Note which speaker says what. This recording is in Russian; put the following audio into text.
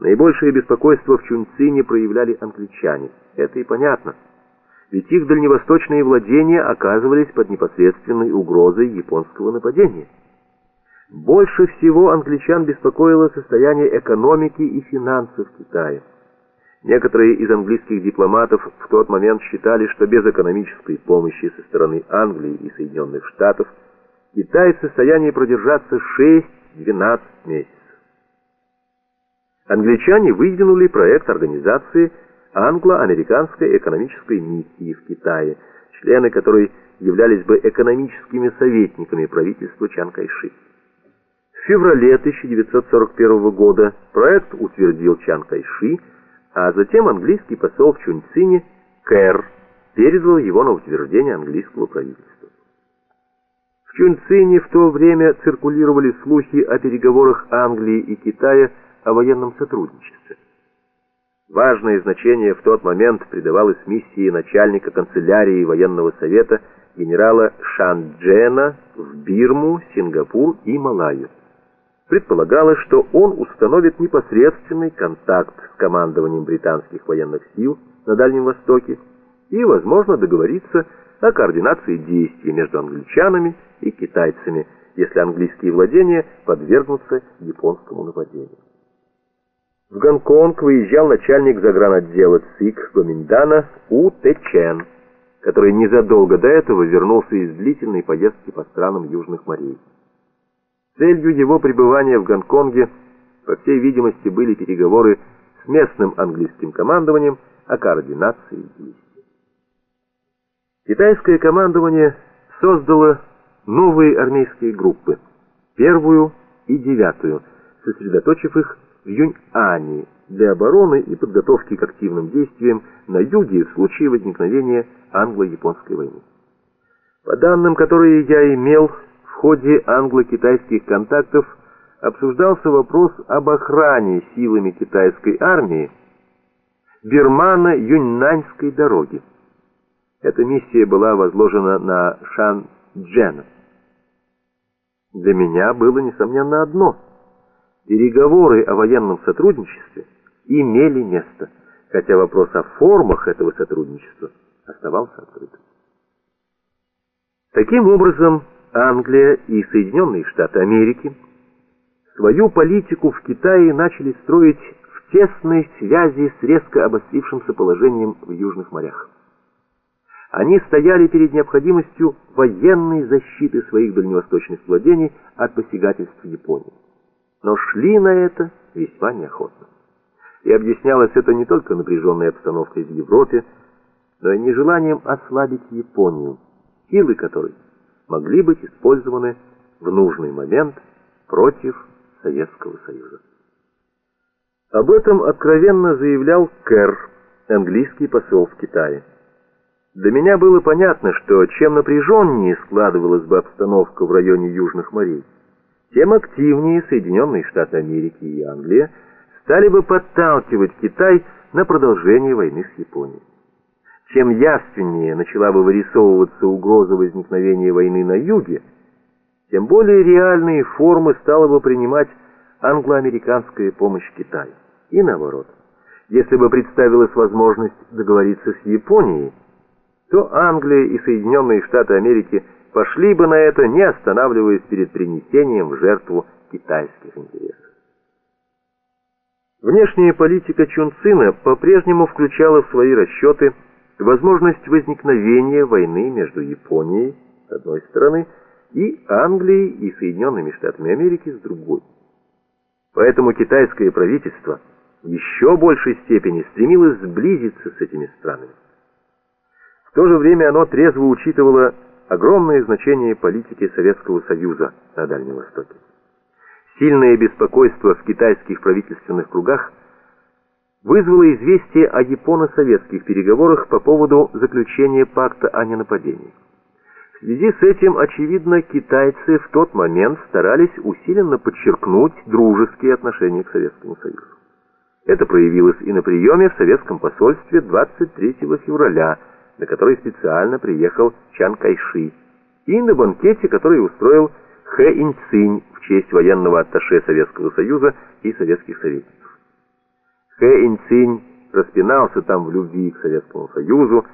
Speaker 1: Наибольшее беспокойство в Чунцине проявляли англичане. Это и понятно. Ведь их дальневосточные владения оказывались под непосредственной угрозой японского нападения. Больше всего англичан беспокоило состояние экономики и финансов Китая. Некоторые из английских дипломатов в тот момент считали, что без экономической помощи со стороны Англии и Соединенных Штатов Китай в состоянии продержаться 6-12 месяцев. Англичане выдвинули проект организации англо-американской экономической миссии в Китае, члены которой являлись бы экономическими советниками правительства Чан Кайши. В феврале 1941 года проект утвердил Чан Кайши, а затем английский посол в Чунцине Кэр передал его на утверждение английского правительства. В Чунцине в то время циркулировали слухи о переговорах Англии и Китая о военном сотрудничестве. Важное значение в тот момент придавалось миссии начальника канцелярии военного совета генерала Шанджена в Бирму, Сингапур и Малайю. Предполагалось, что он установит непосредственный контакт с командованием британских военных сил на Дальнем Востоке и, возможно, договориться о координации действий между англичанами и китайцами, если английские владения подвергнутся японскому нападению. В Гонконг выезжал начальник загранотдела ЦИК Гоминдана У. Т. Чен, который незадолго до этого вернулся из длительной поездки по странам Южных морей. Целью его пребывания в Гонконге, по всей видимости, были переговоры с местным английским командованием о координации действий. Китайское командование создало новые армейские группы, первую и девятую, сосредоточив их в Юнь-Ани для обороны и подготовки к активным действиям на юге в случае возникновения англо-японской войны. По данным, которые я имел, в ходе англо-китайских контактов обсуждался вопрос об охране силами китайской армии Бирмана-Юньнаньской дороги. Эта миссия была возложена на Шан Джена. Для меня было, несомненно, одно – Переговоры о военном сотрудничестве имели место, хотя вопрос о формах этого сотрудничества оставался открытым. Таким образом, Англия и Соединенные Штаты Америки свою политику в Китае начали строить в тесной связи с резко обострившимся положением в Южных морях. Они стояли перед необходимостью военной защиты своих дальневосточных владений от посягательств Японии но шли на это весьма неохотно. И объяснялось это не только напряженной обстановкой в Европе, но и нежеланием ослабить Японию, силы которой могли быть использованы в нужный момент против Советского Союза. Об этом откровенно заявлял Кэр, английский посол в Китае. Для меня было понятно, что чем напряженнее складывалась бы обстановка в районе Южных морей, тем активнее Соединенные Штаты Америки и Англия стали бы подталкивать Китай на продолжение войны с Японией. Чем явственнее начала бы вырисовываться угроза возникновения войны на юге, тем более реальные формы стала бы принимать англо-американская помощь Китаю. И наоборот, если бы представилась возможность договориться с Японией, то Англия и Соединенные Штаты Америки – пошли бы на это, не останавливаясь перед принесением в жертву китайских интересов. Внешняя политика Чунцина по-прежнему включала в свои расчеты возможность возникновения войны между Японией, с одной стороны, и Англией и Соединенными Штатами Америки с другой. Поэтому китайское правительство в еще большей степени стремилось сблизиться с этими странами. В то же время оно трезво учитывало огромное значение политики Советского Союза на Дальнем Востоке. Сильное беспокойство в китайских правительственных кругах вызвало известие о японо-советских переговорах по поводу заключения пакта о ненападении. В связи с этим, очевидно, китайцы в тот момент старались усиленно подчеркнуть дружеские отношения к Советскому Союзу. Это проявилось и на приеме в советском посольстве 23 февраля на который специально приехал Чан Кайши, и на банкете, который устроил Хэ Инцинь в честь военного атташе Советского Союза и советских советников. Хэ Инцинь распинался там в любви к Советскому Союзу,